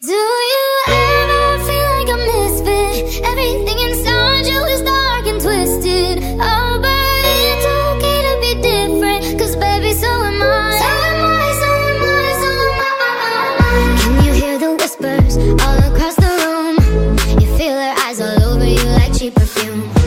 Do you ever feel like a misfit? Everything inside you is dark and twisted. Oh, but it's okay to be different. Cause baby, so am I. So am I, so am I, so am I. Can you hear the whispers all across the room? You feel her eyes all over you like cheap perfume.